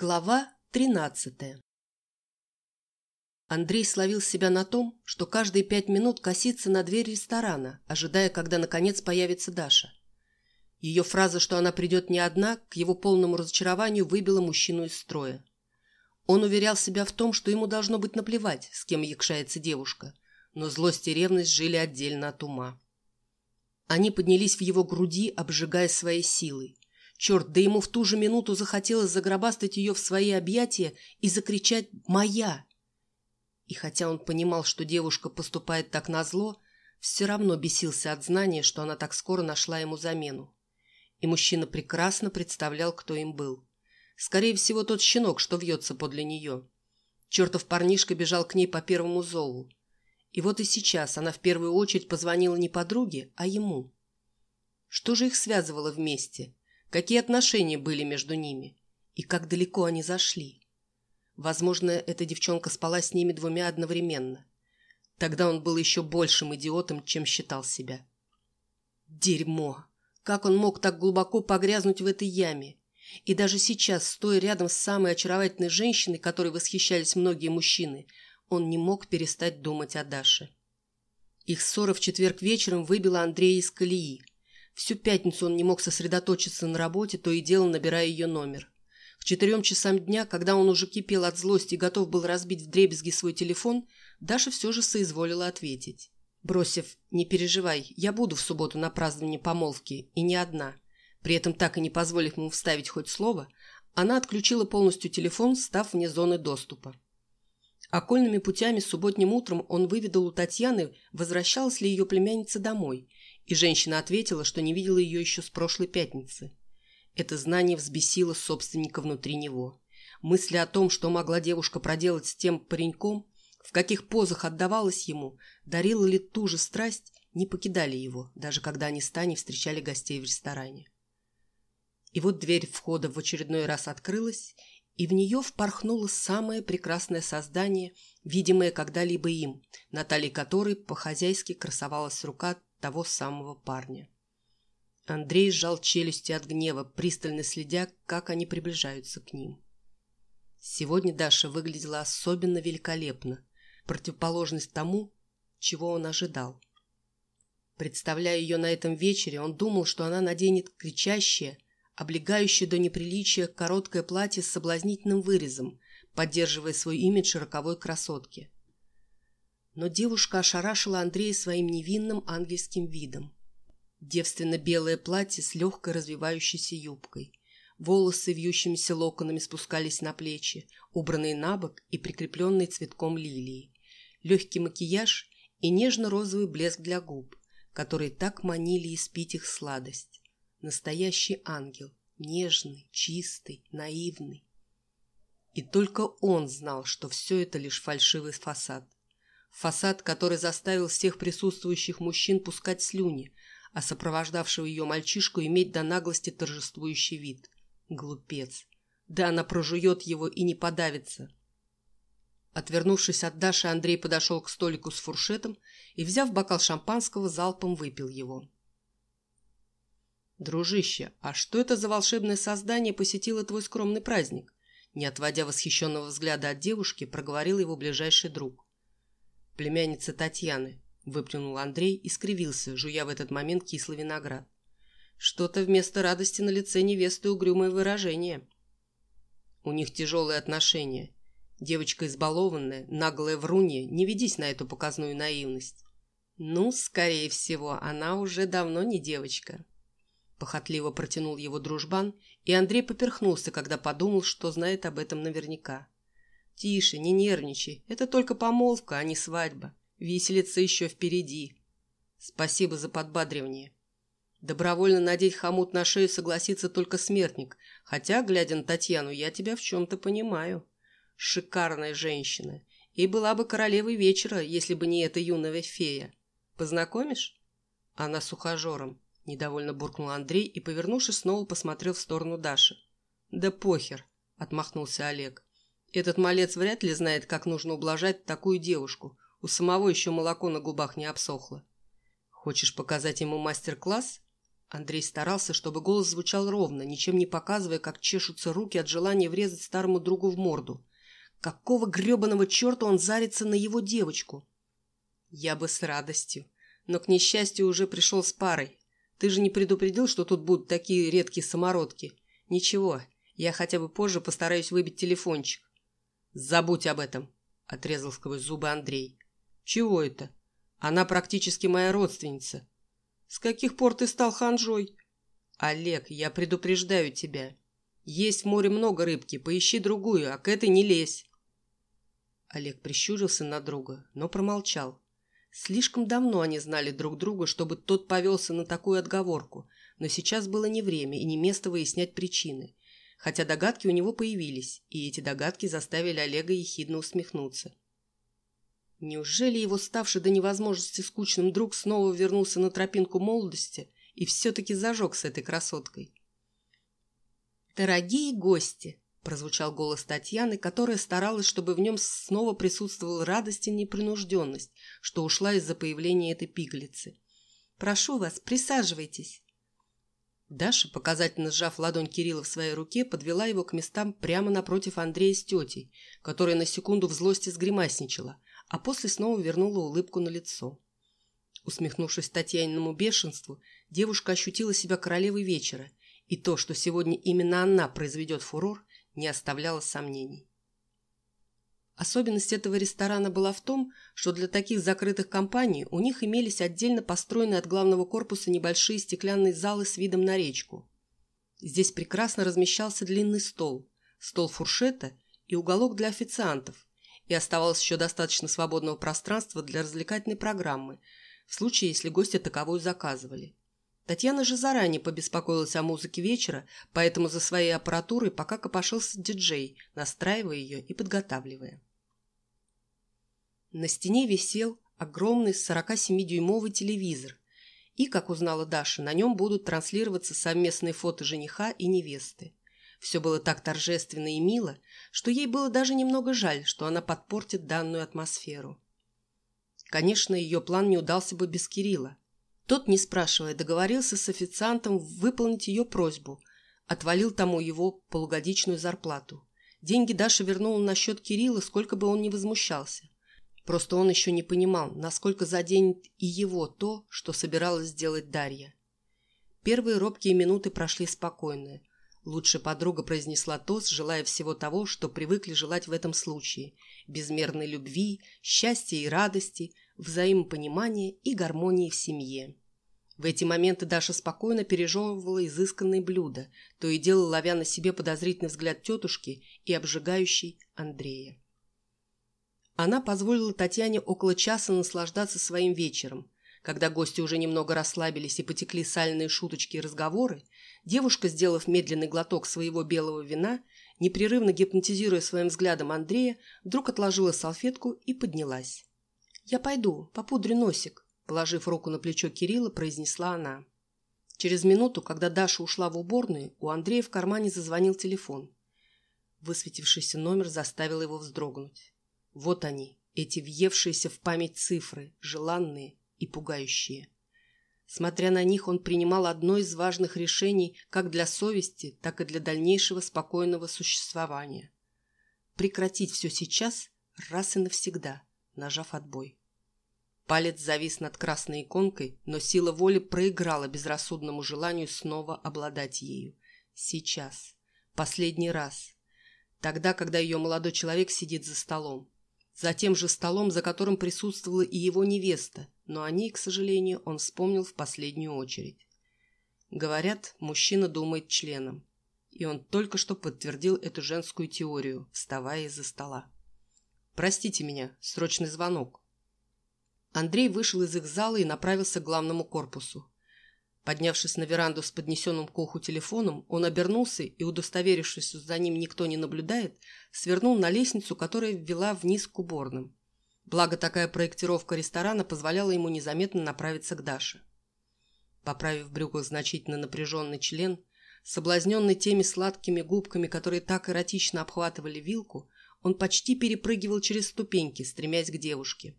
Глава тринадцатая Андрей словил себя на том, что каждые пять минут косится на дверь ресторана, ожидая, когда наконец появится Даша. Ее фраза, что она придет не одна, к его полному разочарованию выбила мужчину из строя. Он уверял себя в том, что ему должно быть наплевать, с кем якшается девушка, но злость и ревность жили отдельно от ума. Они поднялись в его груди, обжигая своей силой. Черт, да ему в ту же минуту захотелось загробастать ее в свои объятия и закричать «Моя!». И хотя он понимал, что девушка поступает так назло, все равно бесился от знания, что она так скоро нашла ему замену. И мужчина прекрасно представлял, кто им был. Скорее всего, тот щенок, что вьется подле нее. Чертов парнишка бежал к ней по первому зову. И вот и сейчас она в первую очередь позвонила не подруге, а ему. Что же их связывало вместе? Какие отношения были между ними? И как далеко они зашли? Возможно, эта девчонка спала с ними двумя одновременно. Тогда он был еще большим идиотом, чем считал себя. Дерьмо! Как он мог так глубоко погрязнуть в этой яме? И даже сейчас, стоя рядом с самой очаровательной женщиной, которой восхищались многие мужчины, он не мог перестать думать о Даше. Их ссора в четверг вечером выбила Андрея из колеи. Всю пятницу он не мог сосредоточиться на работе, то и дело набирая ее номер. К четырем часам дня, когда он уже кипел от злости и готов был разбить вдребезги свой телефон, Даша все же соизволила ответить. Бросив «Не переживай, я буду в субботу на праздновании помолвки, и не одна», при этом так и не позволив ему вставить хоть слово, она отключила полностью телефон, став вне зоны доступа. Окольными путями субботним утром он выведал у Татьяны, возвращалась ли ее племянница домой, и женщина ответила, что не видела ее еще с прошлой пятницы. Это знание взбесило собственника внутри него. Мысли о том, что могла девушка проделать с тем пареньком, в каких позах отдавалась ему, дарила ли ту же страсть, не покидали его, даже когда они с Таней встречали гостей в ресторане. И вот дверь входа в очередной раз открылась, и в нее впорхнуло самое прекрасное создание, видимое когда-либо им, на талии которой по-хозяйски красовалась рука того самого парня. Андрей сжал челюсти от гнева, пристально следя, как они приближаются к ним. Сегодня Даша выглядела особенно великолепно, противоположность тому, чего он ожидал. Представляя ее на этом вечере, он думал, что она наденет кричащее, облегающее до неприличия короткое платье с соблазнительным вырезом, поддерживая свой имидж роковой красотки но девушка ошарашила Андрея своим невинным ангельским видом. Девственно-белое платье с легкой развивающейся юбкой. Волосы вьющимися локонами спускались на плечи, убранные на бок и прикрепленные цветком лилии. Легкий макияж и нежно-розовый блеск для губ, которые так манили испить их сладость. Настоящий ангел, нежный, чистый, наивный. И только он знал, что все это лишь фальшивый фасад. Фасад, который заставил всех присутствующих мужчин пускать слюни, а сопровождавшего ее мальчишку иметь до наглости торжествующий вид. Глупец. Да она прожует его и не подавится. Отвернувшись от Даши, Андрей подошел к столику с фуршетом и, взяв бокал шампанского, залпом выпил его. «Дружище, а что это за волшебное создание посетило твой скромный праздник?» Не отводя восхищенного взгляда от девушки, проговорил его ближайший друг племянница Татьяны», – выплюнул Андрей и скривился, жуя в этот момент кислый виноград. Что-то вместо радости на лице невесты угрюмое выражение. У них тяжелые отношения. Девочка избалованная, наглая врунья, не ведись на эту показную наивность. Ну, скорее всего, она уже давно не девочка. Похотливо протянул его дружбан, и Андрей поперхнулся, когда подумал, что знает об этом наверняка. «Тише, не нервничай. Это только помолвка, а не свадьба. Виселица еще впереди. Спасибо за подбадривание». Добровольно надеть хомут на шею согласится только смертник, хотя, глядя на Татьяну, я тебя в чем-то понимаю. Шикарная женщина. И была бы королевой вечера, если бы не эта юная фея. Познакомишь? Она с ухажером. Недовольно буркнул Андрей и, повернувшись, снова посмотрел в сторону Даши. «Да похер», — отмахнулся Олег. Этот малец вряд ли знает, как нужно ублажать такую девушку. У самого еще молоко на губах не обсохло. Хочешь показать ему мастер-класс? Андрей старался, чтобы голос звучал ровно, ничем не показывая, как чешутся руки от желания врезать старому другу в морду. Какого гребаного черта он зарится на его девочку? Я бы с радостью. Но, к несчастью, уже пришел с парой. Ты же не предупредил, что тут будут такие редкие самородки? Ничего, я хотя бы позже постараюсь выбить телефончик. Забудь об этом, отрезал сквозь зубы Андрей. Чего это? Она практически моя родственница. С каких пор ты стал ханжой? Олег, я предупреждаю тебя. Есть в море много рыбки, поищи другую, а к этой не лезь. Олег прищурился на друга, но промолчал. Слишком давно они знали друг друга, чтобы тот повелся на такую отговорку, но сейчас было не время и не место выяснять причины. Хотя догадки у него появились, и эти догадки заставили Олега ехидно усмехнуться. Неужели его ставший до невозможности скучным друг снова вернулся на тропинку молодости и все-таки зажег с этой красоткой? «Дорогие гости!» – прозвучал голос Татьяны, которая старалась, чтобы в нем снова присутствовала радость и непринужденность, что ушла из-за появления этой пиглицы. «Прошу вас, присаживайтесь!» Даша, показательно сжав ладонь Кирилла в своей руке, подвела его к местам прямо напротив Андрея с тетей, которая на секунду в злости сгримасничала, а после снова вернула улыбку на лицо. Усмехнувшись Татьяниному бешенству, девушка ощутила себя королевой вечера, и то, что сегодня именно она произведет фурор, не оставляло сомнений. Особенность этого ресторана была в том, что для таких закрытых компаний у них имелись отдельно построенные от главного корпуса небольшие стеклянные залы с видом на речку. Здесь прекрасно размещался длинный стол, стол фуршета и уголок для официантов, и оставалось еще достаточно свободного пространства для развлекательной программы, в случае, если гости таковую заказывали. Татьяна же заранее побеспокоилась о музыке вечера, поэтому за своей аппаратурой пока копошился диджей, настраивая ее и подготавливая. На стене висел огромный 47-дюймовый телевизор, и, как узнала Даша, на нем будут транслироваться совместные фото жениха и невесты. Все было так торжественно и мило, что ей было даже немного жаль, что она подпортит данную атмосферу. Конечно, ее план не удался бы без Кирилла. Тот, не спрашивая, договорился с официантом выполнить ее просьбу, отвалил тому его полугодичную зарплату. Деньги Даша вернула на счет Кирилла, сколько бы он ни возмущался. Просто он еще не понимал, насколько заденет и его то, что собиралась сделать Дарья. Первые робкие минуты прошли спокойно. Лучшая подруга произнесла тост, желая всего того, что привыкли желать в этом случае – безмерной любви, счастья и радости, взаимопонимания и гармонии в семье. В эти моменты Даша спокойно пережевывала изысканные блюда, то и дело ловя на себе подозрительный взгляд тетушки и обжигающий Андрея. Она позволила Татьяне около часа наслаждаться своим вечером – когда гости уже немного расслабились и потекли сальные шуточки и разговоры, девушка, сделав медленный глоток своего белого вина, непрерывно гипнотизируя своим взглядом Андрея, вдруг отложила салфетку и поднялась. «Я пойду, попудрю носик», – положив руку на плечо Кирилла, произнесла она. Через минуту, когда Даша ушла в уборную, у Андрея в кармане зазвонил телефон. Высветившийся номер заставил его вздрогнуть. Вот они, эти въевшиеся в память цифры, желанные, и пугающие. Смотря на них, он принимал одно из важных решений как для совести, так и для дальнейшего спокойного существования. Прекратить все сейчас, раз и навсегда, нажав отбой. Палец завис над красной иконкой, но сила воли проиграла безрассудному желанию снова обладать ею. Сейчас. Последний раз. Тогда, когда ее молодой человек сидит за столом. За тем же столом, за которым присутствовала и его невеста, но о ней, к сожалению, он вспомнил в последнюю очередь. Говорят, мужчина думает членом. И он только что подтвердил эту женскую теорию, вставая из-за стола. «Простите меня, срочный звонок». Андрей вышел из их зала и направился к главному корпусу. Поднявшись на веранду с поднесенным к уху телефоном, он обернулся и, удостоверившись, что за ним никто не наблюдает, свернул на лестницу, которая ввела вниз к уборным. Благо, такая проектировка ресторана позволяла ему незаметно направиться к Даше. Поправив в брюках значительно напряженный член, соблазненный теми сладкими губками, которые так эротично обхватывали вилку, он почти перепрыгивал через ступеньки, стремясь к девушке.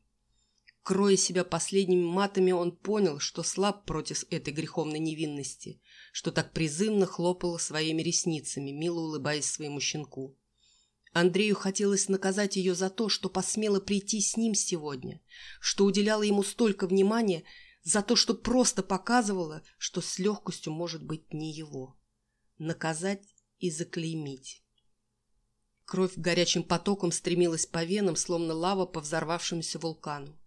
Кроя себя последними матами, он понял, что слаб против этой греховной невинности, что так призывно хлопала своими ресницами, мило улыбаясь своему щенку. Андрею хотелось наказать ее за то, что посмела прийти с ним сегодня, что уделяла ему столько внимания, за то, что просто показывала, что с легкостью может быть не его. Наказать и заклеймить. Кровь горячим потоком стремилась по венам, словно лава по взорвавшемуся вулкану.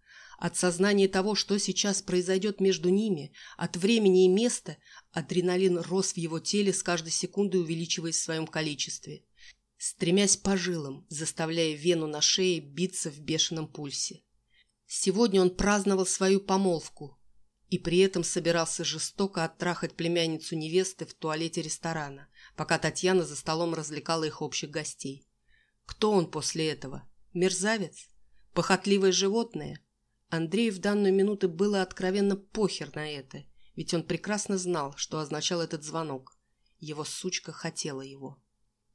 От сознания того, что сейчас произойдет между ними, от времени и места, адреналин рос в его теле с каждой секундой увеличиваясь в своем количестве, стремясь по жилам, заставляя вену на шее биться в бешеном пульсе. Сегодня он праздновал свою помолвку и при этом собирался жестоко оттрахать племянницу невесты в туалете ресторана, пока Татьяна за столом развлекала их общих гостей. Кто он после этого? Мерзавец? Похотливое животное? Андрею в данную минуту было откровенно похер на это, ведь он прекрасно знал, что означал этот звонок. Его сучка хотела его.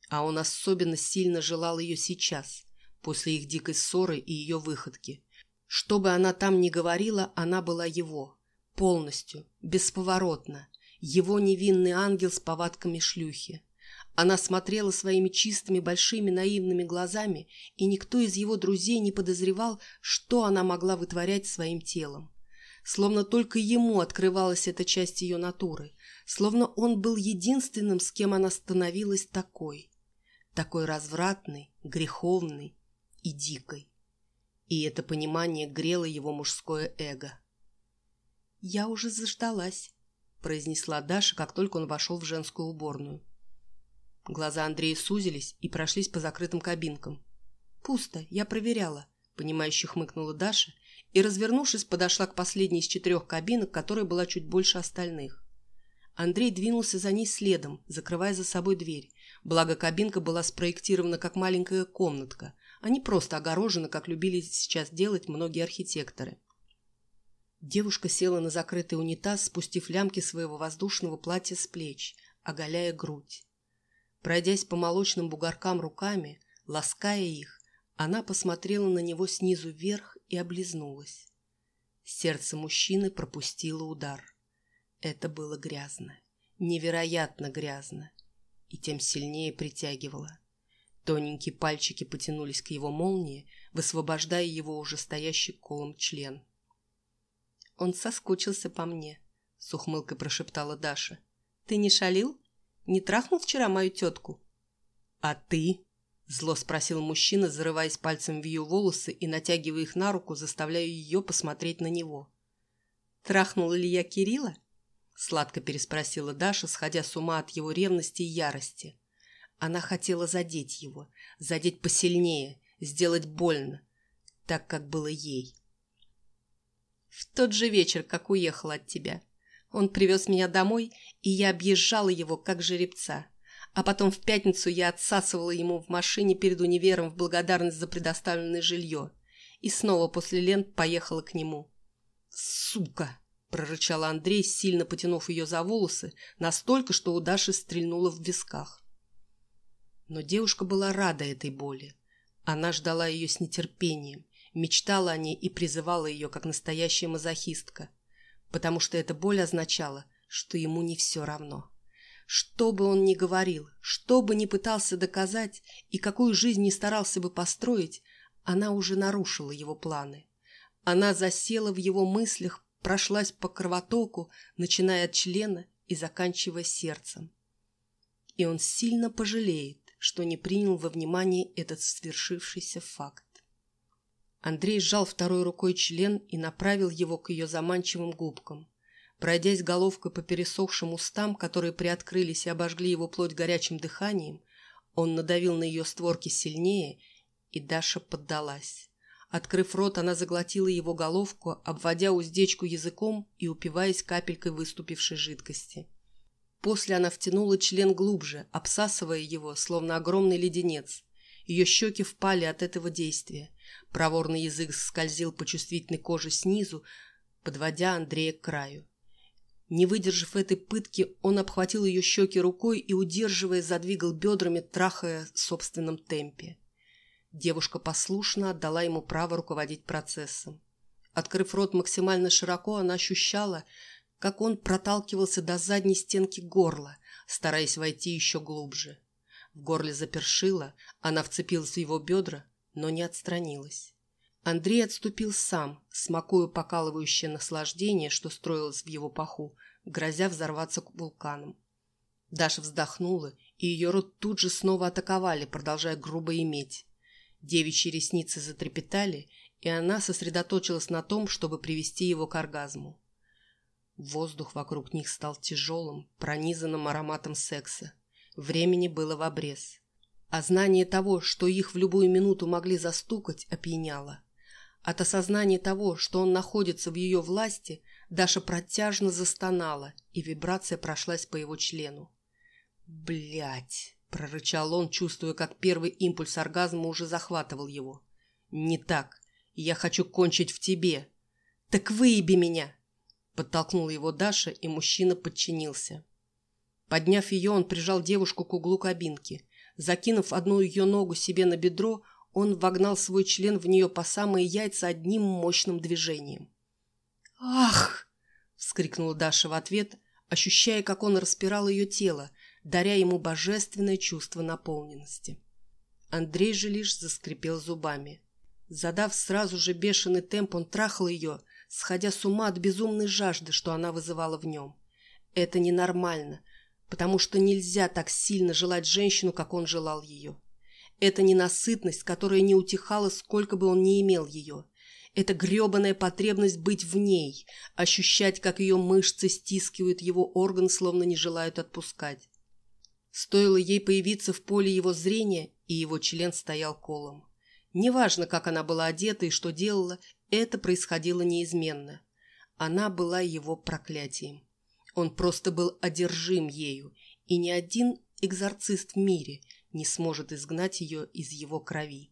А он особенно сильно желал ее сейчас, после их дикой ссоры и ее выходки. Что бы она там ни говорила, она была его. Полностью, бесповоротно. Его невинный ангел с повадками шлюхи. Она смотрела своими чистыми, большими, наивными глазами, и никто из его друзей не подозревал, что она могла вытворять своим телом. Словно только ему открывалась эта часть ее натуры, словно он был единственным, с кем она становилась такой. Такой развратной, греховной и дикой. И это понимание грело его мужское эго. «Я уже заждалась», – произнесла Даша, как только он вошел в женскую уборную. Глаза Андрея сузились и прошлись по закрытым кабинкам. «Пусто, я проверяла», — понимающе хмыкнула Даша и, развернувшись, подошла к последней из четырех кабинок, которая была чуть больше остальных. Андрей двинулся за ней следом, закрывая за собой дверь. Благо, кабинка была спроектирована как маленькая комнатка, а не просто огорожена, как любили сейчас делать многие архитекторы. Девушка села на закрытый унитаз, спустив лямки своего воздушного платья с плеч, оголяя грудь. Пройдясь по молочным бугоркам руками, лаская их, она посмотрела на него снизу вверх и облизнулась. Сердце мужчины пропустило удар. Это было грязно, невероятно грязно, и тем сильнее притягивало. Тоненькие пальчики потянулись к его молнии, высвобождая его уже стоящий колом член. «Он соскучился по мне», — с ухмылкой прошептала Даша. «Ты не шалил?» Не трахнул вчера мою тетку?» «А ты?» – зло спросил мужчина, зарываясь пальцем в ее волосы и натягивая их на руку, заставляя ее посмотреть на него. «Трахнула ли я Кирилла?» – сладко переспросила Даша, сходя с ума от его ревности и ярости. Она хотела задеть его, задеть посильнее, сделать больно, так, как было ей. «В тот же вечер, как уехала от тебя», он привез меня домой, и я объезжала его, как жеребца. А потом в пятницу я отсасывала ему в машине перед универом в благодарность за предоставленное жилье. И снова после лент поехала к нему. «Сука!» – прорычал Андрей, сильно потянув ее за волосы, настолько, что у Даши стрельнуло в висках. Но девушка была рада этой боли. Она ждала ее с нетерпением, мечтала о ней и призывала ее, как настоящая мазохистка – потому что эта боль означала, что ему не все равно. Что бы он ни говорил, что бы ни пытался доказать и какую жизнь ни старался бы построить, она уже нарушила его планы. Она засела в его мыслях, прошлась по кровотоку, начиная от члена и заканчивая сердцем. И он сильно пожалеет, что не принял во внимание этот свершившийся факт. Андрей сжал второй рукой член и направил его к ее заманчивым губкам. Пройдясь головкой по пересохшим устам, которые приоткрылись и обожгли его плоть горячим дыханием, он надавил на ее створки сильнее, и Даша поддалась. Открыв рот, она заглотила его головку, обводя уздечку языком и упиваясь капелькой выступившей жидкости. После она втянула член глубже, обсасывая его, словно огромный леденец. Ее щеки впали от этого действия. Проворный язык скользил по чувствительной коже снизу, подводя Андрея к краю. Не выдержав этой пытки, он обхватил ее щеки рукой и, удерживая, задвигал бедрами, трахая в собственном темпе. Девушка послушно отдала ему право руководить процессом. Открыв рот максимально широко, она ощущала, как он проталкивался до задней стенки горла, стараясь войти еще глубже. В горле запершило, она вцепилась в его бедра, но не отстранилась. Андрей отступил сам, смакуя покалывающее наслаждение, что строилось в его паху, грозя взорваться вулканом. Даша вздохнула, и ее рот тут же снова атаковали, продолжая грубо иметь. Девичьи ресницы затрепетали, и она сосредоточилась на том, чтобы привести его к оргазму. Воздух вокруг них стал тяжелым, пронизанным ароматом секса. Времени было в обрез. А знание того, что их в любую минуту могли застукать, опьяняло. От осознания того, что он находится в ее власти, Даша протяжно застонала, и вибрация прошлась по его члену. Блять, прорычал он, чувствуя, как первый импульс оргазма уже захватывал его. «Не так. Я хочу кончить в тебе». «Так выеби меня!» Подтолкнула его Даша, и мужчина подчинился. Подняв ее, он прижал девушку к углу кабинки. Закинув одну ее ногу себе на бедро, он вогнал свой член в нее по самые яйца одним мощным движением. «Ах!» — вскрикнула Даша в ответ, ощущая, как он распирал ее тело, даря ему божественное чувство наполненности. Андрей же лишь заскрипел зубами. Задав сразу же бешеный темп, он трахал ее, сходя с ума от безумной жажды, что она вызывала в нем. Это ненормально, потому что нельзя так сильно желать женщину, как он желал ее. Это ненасытность, которая не утихала, сколько бы он ни имел ее. Это гребаная потребность быть в ней, ощущать, как ее мышцы стискивают его орган, словно не желают отпускать. Стоило ей появиться в поле его зрения, и его член стоял колом. Неважно, как она была одета и что делала, это происходило неизменно. Она была его проклятием. Он просто был одержим ею, и ни один экзорцист в мире не сможет изгнать ее из его крови.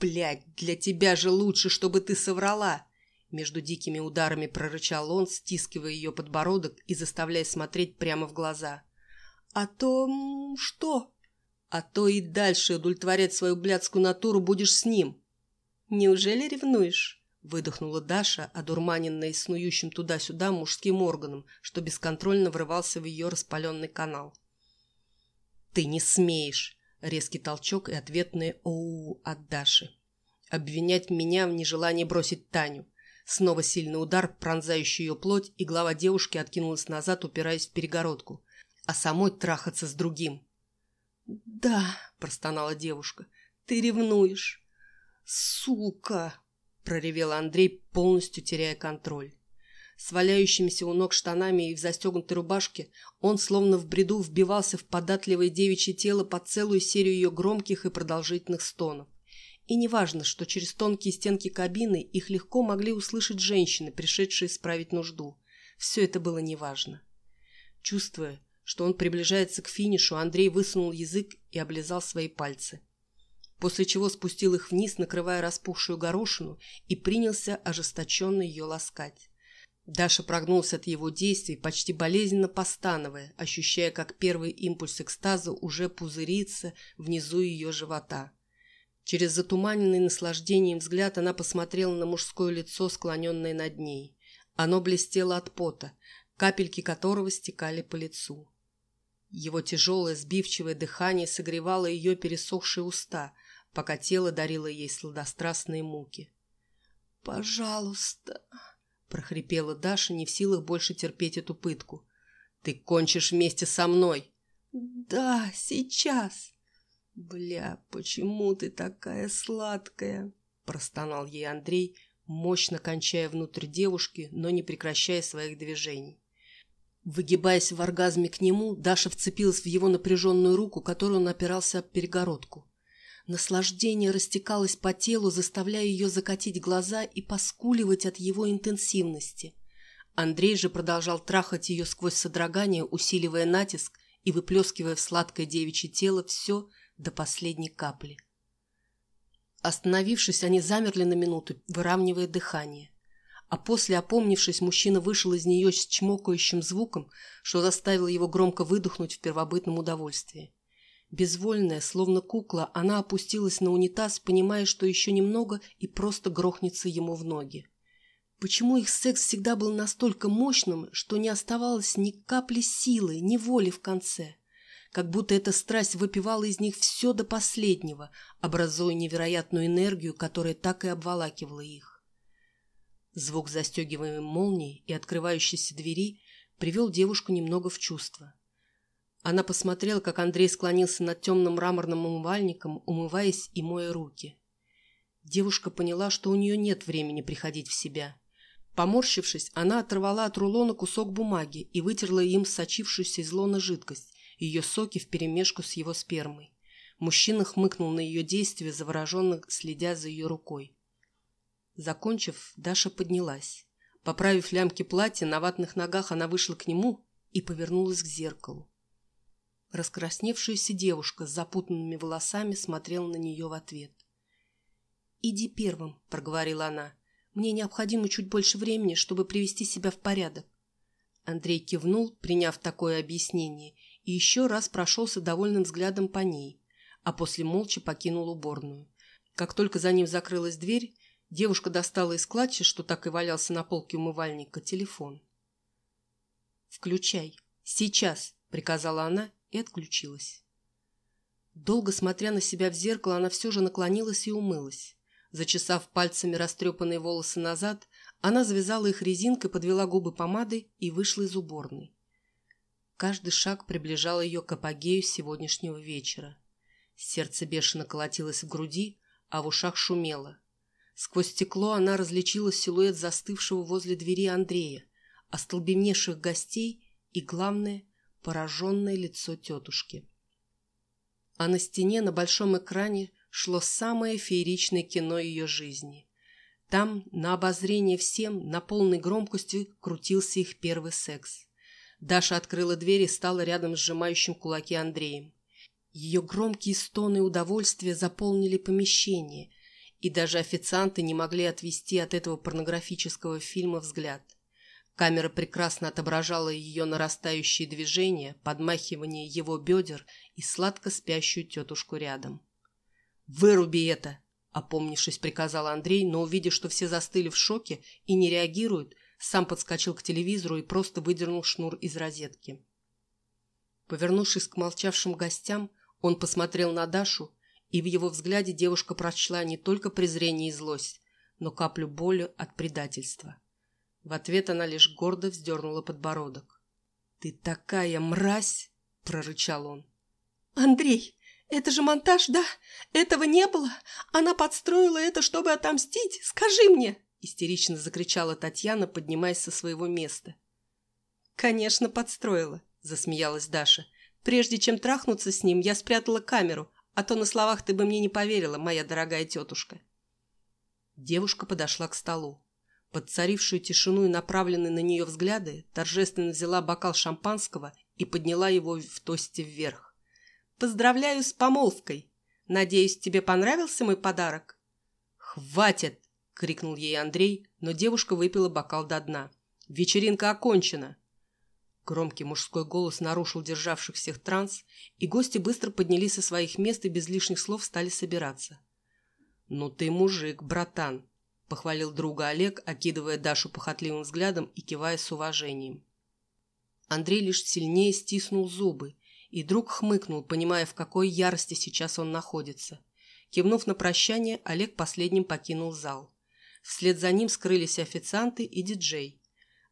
«Блядь, для тебя же лучше, чтобы ты соврала!» Между дикими ударами прорычал он, стискивая ее подбородок и заставляя смотреть прямо в глаза. «А то... что?» «А то и дальше удовлетворять свою блядскую натуру будешь с ним!» «Неужели ревнуешь?» – выдохнула Даша, одурманенная снующим туда-сюда мужским органом, что бесконтрольно врывался в ее распаленный канал. «Ты не смеешь!» – резкий толчок и ответное «оу» от Даши. «Обвинять меня в нежелании бросить Таню». Снова сильный удар, пронзающий ее плоть, и голова девушки откинулась назад, упираясь в перегородку. А самой трахаться с другим. «Да», – простонала девушка, – «ты ревнуешь». «Сука!» – проревел Андрей, полностью теряя контроль. С у ног штанами и в застегнутой рубашке он словно в бреду вбивался в податливое девичье тело под целую серию ее громких и продолжительных стонов. И неважно, что через тонкие стенки кабины их легко могли услышать женщины, пришедшие исправить нужду. Все это было неважно. Чувствуя, что он приближается к финишу, Андрей высунул язык и облизал свои пальцы после чего спустил их вниз, накрывая распухшую горошину, и принялся ожесточенно ее ласкать. Даша прогнулся от его действий, почти болезненно постановая, ощущая, как первый импульс экстаза уже пузырится внизу ее живота. Через затуманенный наслаждением взгляд она посмотрела на мужское лицо, склоненное над ней. Оно блестело от пота, капельки которого стекали по лицу. Его тяжелое сбивчивое дыхание согревало ее пересохшие уста – пока тело дарило ей сладострастные муки. «Пожалуйста!» – прохрипела Даша, не в силах больше терпеть эту пытку. «Ты кончишь вместе со мной!» «Да, сейчас!» «Бля, почему ты такая сладкая?» – простонал ей Андрей, мощно кончая внутрь девушки, но не прекращая своих движений. Выгибаясь в оргазме к нему, Даша вцепилась в его напряженную руку, которую он опирался об перегородку. Наслаждение растекалось по телу, заставляя ее закатить глаза и поскуливать от его интенсивности. Андрей же продолжал трахать ее сквозь содрогание, усиливая натиск и выплескивая в сладкое девичье тело все до последней капли. Остановившись, они замерли на минуту, выравнивая дыхание. А после, опомнившись, мужчина вышел из нее с чмокающим звуком, что заставило его громко выдохнуть в первобытном удовольствии. Безвольная, словно кукла, она опустилась на унитаз, понимая, что еще немного и просто грохнется ему в ноги. Почему их секс всегда был настолько мощным, что не оставалось ни капли силы, ни воли в конце? Как будто эта страсть выпивала из них все до последнего, образуя невероятную энергию, которая так и обволакивала их. Звук застегиваемой молнии и открывающейся двери привел девушку немного в чувство. Она посмотрела, как Андрей склонился над темным мраморным умывальником, умываясь и моя руки. Девушка поняла, что у нее нет времени приходить в себя – Поморщившись, она оторвала от рулона кусок бумаги и вытерла им сочившуюся из лона жидкость, ее соки вперемешку с его спермой. Мужчина хмыкнул на ее действия, завороженно следя за ее рукой. Закончив, Даша поднялась. Поправив лямки платья, на ватных ногах она вышла к нему и повернулась к зеркалу. Раскрасневшаяся девушка с запутанными волосами смотрела на нее в ответ. «Иди первым», — проговорила она. Мне необходимо чуть больше времени, чтобы привести себя в порядок. Андрей кивнул, приняв такое объяснение, и еще раз прошелся довольным взглядом по ней, а после молча покинул уборную. Как только за ним закрылась дверь, девушка достала из клатча, что так и валялся на полке умывальника, телефон. «Включай. Сейчас!» — приказала она и отключилась. Долго смотря на себя в зеркало, она все же наклонилась и умылась. Зачесав пальцами растрепанные волосы назад, она завязала их резинкой, подвела губы помадой и вышла из уборной. Каждый шаг приближал ее к апогею сегодняшнего вечера. Сердце бешено колотилось в груди, а в ушах шумело. Сквозь стекло она различила силуэт застывшего возле двери Андрея, остолбеневших гостей и, главное, пораженное лицо тетушки. А на стене на большом экране шло самое фееричное кино ее жизни. Там, на обозрение всем, на полной громкости крутился их первый секс. Даша открыла дверь и стала рядом с сжимающим кулаки Андреем. Ее громкие стоны удовольствия заполнили помещение, и даже официанты не могли отвести от этого порнографического фильма взгляд. Камера прекрасно отображала ее нарастающие движения, подмахивание его бедер и сладко спящую тетушку рядом. «Выруби это!» – опомнившись, приказал Андрей, но увидев, что все застыли в шоке и не реагируют, сам подскочил к телевизору и просто выдернул шнур из розетки. Повернувшись к молчавшим гостям, он посмотрел на Дашу, и в его взгляде девушка прочла не только презрение и злость, но каплю боли от предательства. В ответ она лишь гордо вздернула подбородок. «Ты такая мразь!» – прорычал он. «Андрей, это же монтаж, да? Этого не было? Она подстроила это, чтобы отомстить? Скажи мне!» Истерично закричала Татьяна, поднимаясь со своего места. «Конечно, подстроила», – засмеялась Даша. «Прежде чем трахнуться с ним, я спрятала камеру, а то на словах ты бы мне не поверила, моя дорогая тетушка». Девушка подошла к столу. Под царившую тишину и направленные на нее взгляды торжественно взяла бокал шампанского и подняла его в тосте вверх. Поздравляю с помолвкой. Надеюсь, тебе понравился мой подарок?» «Хватит!» — крикнул ей Андрей, но девушка выпила бокал до дна. «Вечеринка окончена!» Громкий мужской голос нарушил державших всех транс, и гости быстро поднялись со своих мест и без лишних слов стали собираться. «Ну ты мужик, братан!» — похвалил друга Олег, окидывая Дашу похотливым взглядом и кивая с уважением. Андрей лишь сильнее стиснул зубы и друг хмыкнул, понимая, в какой ярости сейчас он находится. Кивнув на прощание, Олег последним покинул зал. Вслед за ним скрылись официанты и диджей.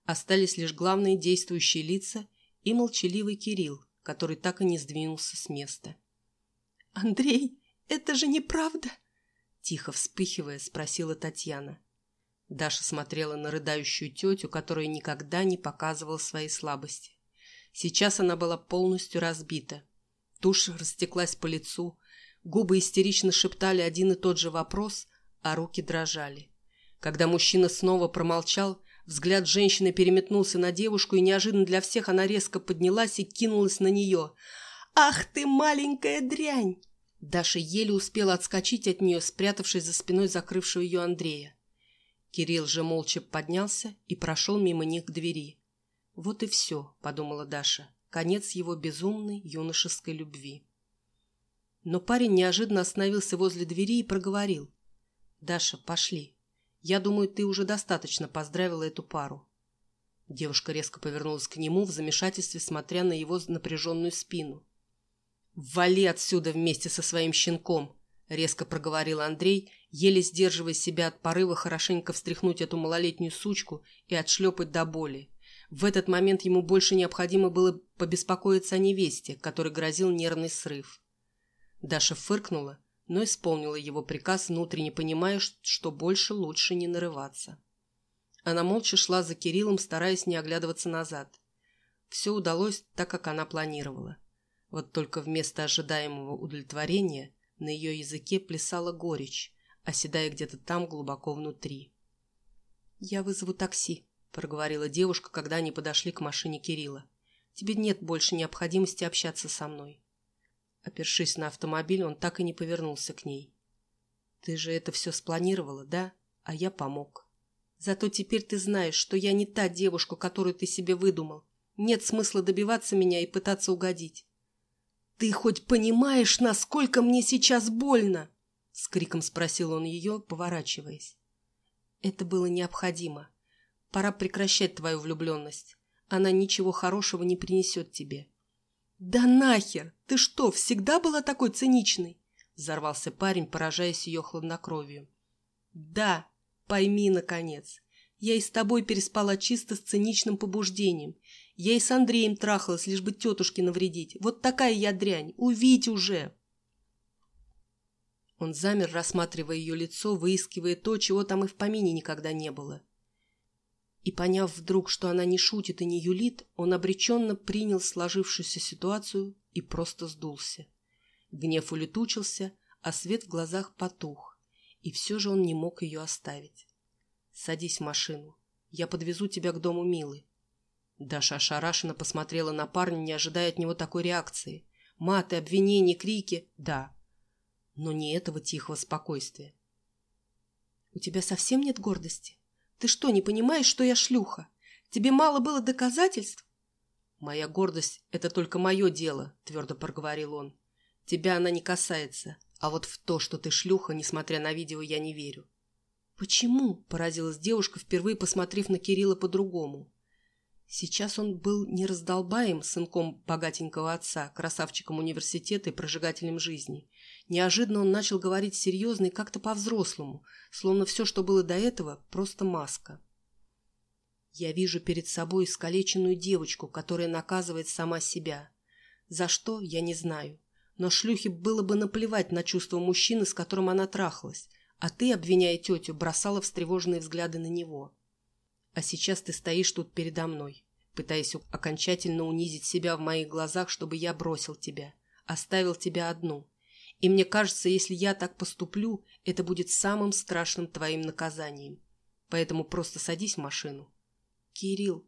Остались лишь главные действующие лица и молчаливый Кирилл, который так и не сдвинулся с места. «Андрей, это же неправда!» Тихо вспыхивая, спросила Татьяна. Даша смотрела на рыдающую тетю, которая никогда не показывала своей слабости. Сейчас она была полностью разбита. Тушь растеклась по лицу, губы истерично шептали один и тот же вопрос, а руки дрожали. Когда мужчина снова промолчал, взгляд женщины переметнулся на девушку, и неожиданно для всех она резко поднялась и кинулась на нее. «Ах ты, маленькая дрянь!» Даша еле успела отскочить от нее, спрятавшись за спиной закрывшего ее Андрея. Кирилл же молча поднялся и прошел мимо них к двери. «Вот и все», — подумала Даша, — конец его безумной юношеской любви. Но парень неожиданно остановился возле двери и проговорил. «Даша, пошли. Я думаю, ты уже достаточно поздравила эту пару». Девушка резко повернулась к нему в замешательстве, смотря на его напряженную спину. «Вали отсюда вместе со своим щенком!» — резко проговорил Андрей, еле сдерживая себя от порыва хорошенько встряхнуть эту малолетнюю сучку и отшлепать до боли. В этот момент ему больше необходимо было побеспокоиться о невесте, которой грозил нервный срыв. Даша фыркнула, но исполнила его приказ, внутренне понимая, что больше лучше не нарываться. Она молча шла за Кириллом, стараясь не оглядываться назад. Все удалось так, как она планировала. Вот только вместо ожидаемого удовлетворения на ее языке плясала горечь, оседая где-то там глубоко внутри. «Я вызову такси», — проговорила девушка, когда они подошли к машине Кирилла. «Тебе нет больше необходимости общаться со мной». Опершись на автомобиль, он так и не повернулся к ней. «Ты же это все спланировала, да? А я помог. Зато теперь ты знаешь, что я не та девушка, которую ты себе выдумал. Нет смысла добиваться меня и пытаться угодить. «Ты хоть понимаешь, насколько мне сейчас больно?» — с криком спросил он ее, поворачиваясь. «Это было необходимо. Пора прекращать твою влюбленность. Она ничего хорошего не принесет тебе». «Да нахер! Ты что, всегда была такой циничной?» — взорвался парень, поражаясь ее хладнокровию. «Да, пойми, наконец, я и с тобой переспала чисто с циничным побуждением. Я и с Андреем трахалась, лишь бы тетушке навредить. Вот такая я дрянь. Увидь уже!» Он замер, рассматривая ее лицо, выискивая то, чего там и в помине никогда не было. И, поняв вдруг, что она не шутит и не юлит, он обреченно принял сложившуюся ситуацию и просто сдулся. Гнев улетучился, а свет в глазах потух, и все же он не мог ее оставить. «Садись в машину. Я подвезу тебя к дому Милы. Даша ошарашенно посмотрела на парня, не ожидая от него такой реакции. Маты, обвинения, крики – да. Но не этого тихого спокойствия. «У тебя совсем нет гордости? Ты что, не понимаешь, что я шлюха? Тебе мало было доказательств?» «Моя гордость – это только мое дело», – твердо проговорил он. «Тебя она не касается, а вот в то, что ты шлюха, несмотря на видео, я не верю». «Почему?» – поразилась девушка, впервые посмотрев на Кирилла по-другому. Сейчас он был не раздолбаем, сынком богатенького отца, красавчиком университета и прожигателем жизни. Неожиданно он начал говорить серьезно и как-то по-взрослому, словно все, что было до этого, просто маска. Я вижу перед собой искалеченную девочку, которая наказывает сама себя. За что, я не знаю. Но шлюхе было бы наплевать на чувства мужчины, с которым она трахалась, а ты, обвиняя тетю, бросала встревоженные взгляды на него. А сейчас ты стоишь тут передо мной, пытаясь окончательно унизить себя в моих глазах, чтобы я бросил тебя, оставил тебя одну. И мне кажется, если я так поступлю, это будет самым страшным твоим наказанием. Поэтому просто садись в машину. Кирилл,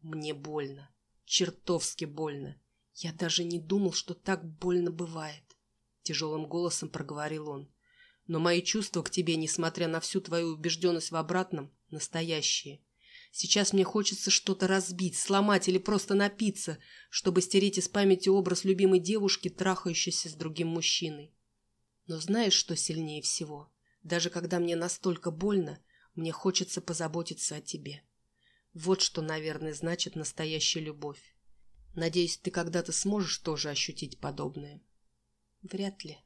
мне больно. Чертовски больно. Я даже не думал, что так больно бывает. Тяжелым голосом проговорил он. Но мои чувства к тебе, несмотря на всю твою убежденность в обратном, настоящие. Сейчас мне хочется что-то разбить, сломать или просто напиться, чтобы стереть из памяти образ любимой девушки, трахающейся с другим мужчиной. Но знаешь, что сильнее всего? Даже когда мне настолько больно, мне хочется позаботиться о тебе. Вот что, наверное, значит настоящая любовь. Надеюсь, ты когда-то сможешь тоже ощутить подобное. Вряд ли.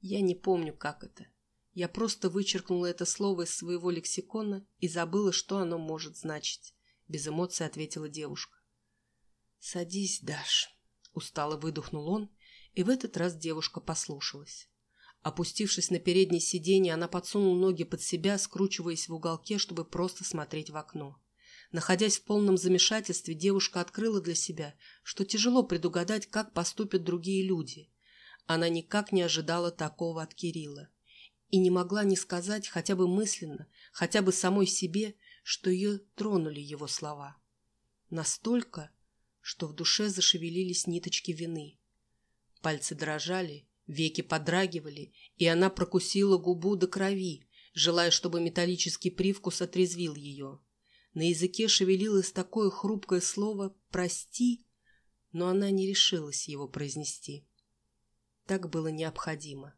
Я не помню, как это. Я просто вычеркнула это слово из своего лексикона и забыла, что оно может значить. Без эмоций ответила девушка. «Садись, Даш», — устало выдохнул он, и в этот раз девушка послушалась. Опустившись на переднее сиденье, она подсунула ноги под себя, скручиваясь в уголке, чтобы просто смотреть в окно. Находясь в полном замешательстве, девушка открыла для себя, что тяжело предугадать, как поступят другие люди. Она никак не ожидала такого от Кирилла и не могла не сказать хотя бы мысленно, хотя бы самой себе, что ее тронули его слова. Настолько, что в душе зашевелились ниточки вины. Пальцы дрожали, веки подрагивали, и она прокусила губу до крови, желая, чтобы металлический привкус отрезвил ее. На языке шевелилось такое хрупкое слово «прости», но она не решилась его произнести. Так было необходимо.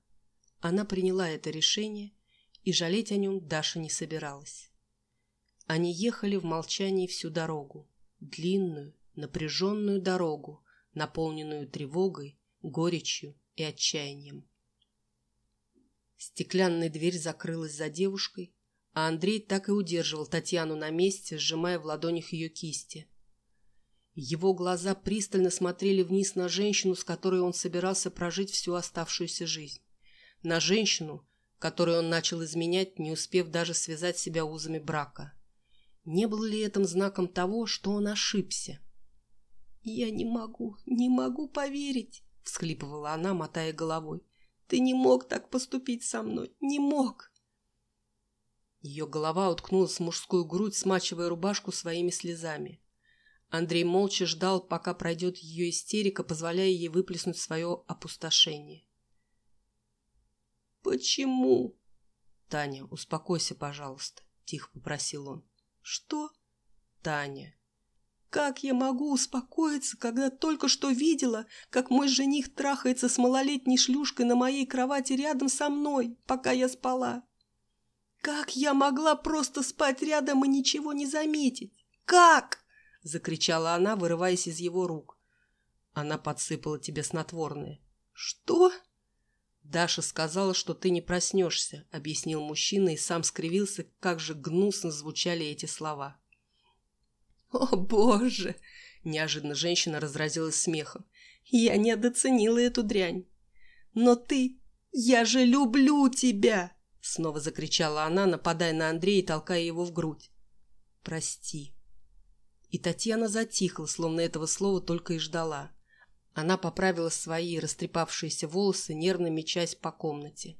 Она приняла это решение И жалеть о нем Даша не собиралась. Они ехали в молчании всю дорогу. Длинную, напряженную дорогу, наполненную тревогой, горечью и отчаянием. Стеклянная дверь закрылась за девушкой, а Андрей так и удерживал Татьяну на месте, сжимая в ладонях ее кисти. Его глаза пристально смотрели вниз на женщину, с которой он собирался прожить всю оставшуюся жизнь. На женщину, которую он начал изменять, не успев даже связать себя узами брака. Не было ли этим знаком того, что он ошибся? «Я не могу, не могу поверить», — всхлипывала она, мотая головой. «Ты не мог так поступить со мной, не мог!» Ее голова уткнулась в мужскую грудь, смачивая рубашку своими слезами. Андрей молча ждал, пока пройдет ее истерика, позволяя ей выплеснуть свое опустошение. «Почему?» «Таня, успокойся, пожалуйста», — тихо попросил он. «Что?» «Таня». «Как я могу успокоиться, когда только что видела, как мой жених трахается с малолетней шлюшкой на моей кровати рядом со мной, пока я спала? Как я могла просто спать рядом и ничего не заметить? Как?» — закричала она, вырываясь из его рук. Она подсыпала тебе снотворное. «Что?» «Даша сказала, что ты не проснешься», — объяснил мужчина и сам скривился, как же гнусно звучали эти слова. «О, Боже!» — неожиданно женщина разразилась смехом. «Я недооценила эту дрянь. Но ты... Я же люблю тебя!» Снова закричала она, нападая на Андрея и толкая его в грудь. «Прости». И Татьяна затихла, словно этого слова только и ждала. Она поправила свои растрепавшиеся волосы, нервно мечась по комнате.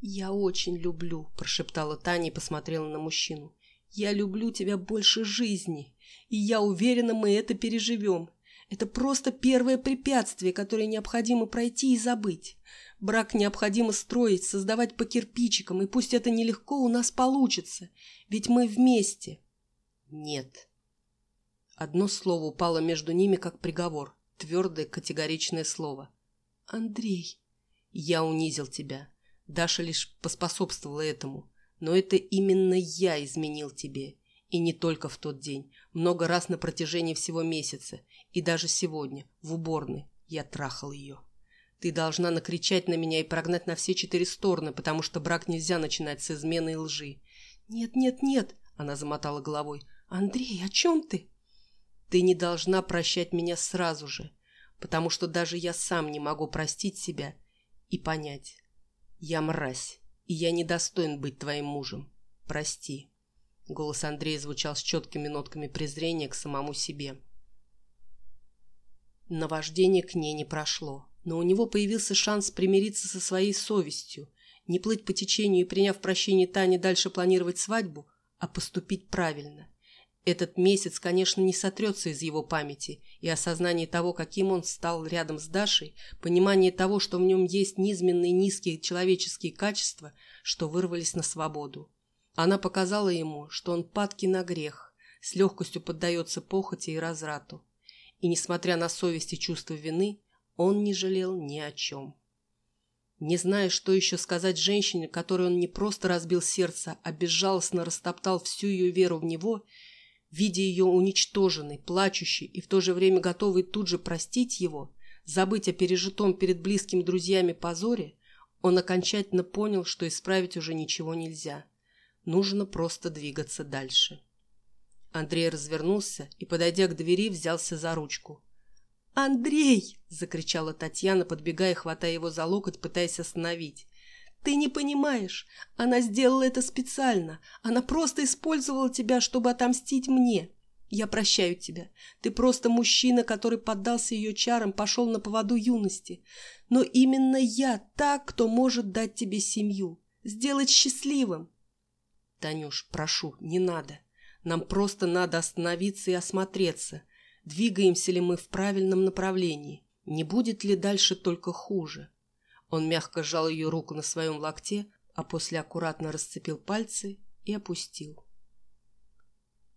«Я очень люблю», – прошептала Таня и посмотрела на мужчину. «Я люблю тебя больше жизни, и я уверена, мы это переживем. Это просто первое препятствие, которое необходимо пройти и забыть. Брак необходимо строить, создавать по кирпичикам, и пусть это нелегко у нас получится, ведь мы вместе». «Нет». Одно слово упало между ними, как приговор твердое категоричное слово. «Андрей!» «Я унизил тебя. Даша лишь поспособствовала этому. Но это именно я изменил тебе. И не только в тот день. Много раз на протяжении всего месяца. И даже сегодня, в уборной, я трахал ее. Ты должна накричать на меня и прогнать на все четыре стороны, потому что брак нельзя начинать с измены и лжи. «Нет, нет, нет!» – она замотала головой. «Андрей, о чем ты?» Ты не должна прощать меня сразу же, потому что даже я сам не могу простить себя и понять. Я мразь, и я недостоин быть твоим мужем. Прости. Голос Андрея звучал с четкими нотками презрения к самому себе. Наваждение к ней не прошло, но у него появился шанс примириться со своей совестью, не плыть по течению и, приняв прощение Тани, дальше планировать свадьбу, а поступить правильно. Этот месяц, конечно, не сотрется из его памяти, и осознание того, каким он стал рядом с Дашей, понимание того, что в нем есть низменные низкие человеческие качества, что вырвались на свободу. Она показала ему, что он падки на грех, с легкостью поддается похоти и разврату. И, несмотря на совесть и чувство вины, он не жалел ни о чем. Не зная, что еще сказать женщине, которой он не просто разбил сердце, а безжалостно растоптал всю ее веру в него – Видя ее уничтоженной, плачущей и в то же время готовой тут же простить его, забыть о пережитом перед близкими друзьями позоре, он окончательно понял, что исправить уже ничего нельзя. Нужно просто двигаться дальше. Андрей развернулся и, подойдя к двери, взялся за ручку. «Андрей!» – закричала Татьяна, подбегая, хватая его за локоть, пытаясь остановить. Ты не понимаешь. Она сделала это специально. Она просто использовала тебя, чтобы отомстить мне. Я прощаю тебя. Ты просто мужчина, который поддался ее чарам, пошел на поводу юности. Но именно я так, кто может дать тебе семью. Сделать счастливым. Танюш, прошу, не надо. Нам просто надо остановиться и осмотреться. Двигаемся ли мы в правильном направлении? Не будет ли дальше только хуже? Он мягко сжал ее руку на своем локте, а после аккуратно расцепил пальцы и опустил.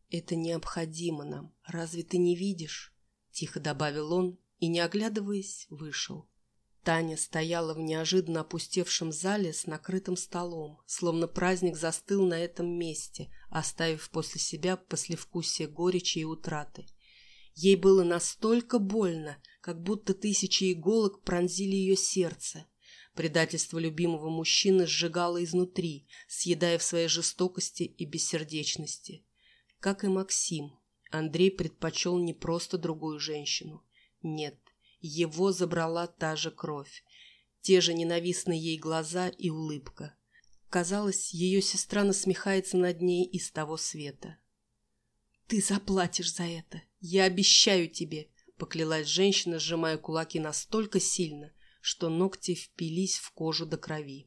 «Это необходимо нам. Разве ты не видишь?» – тихо добавил он и, не оглядываясь, вышел. Таня стояла в неожиданно опустевшем зале с накрытым столом, словно праздник застыл на этом месте, оставив после себя послевкусие горечи и утраты. Ей было настолько больно, как будто тысячи иголок пронзили ее сердце. Предательство любимого мужчины сжигало изнутри, съедая в своей жестокости и бессердечности. Как и Максим, Андрей предпочел не просто другую женщину. Нет, его забрала та же кровь, те же ненавистные ей глаза и улыбка. Казалось, ее сестра насмехается над ней из того света. «Ты заплатишь за это, я обещаю тебе», — поклялась женщина, сжимая кулаки настолько сильно, что ногти впились в кожу до крови.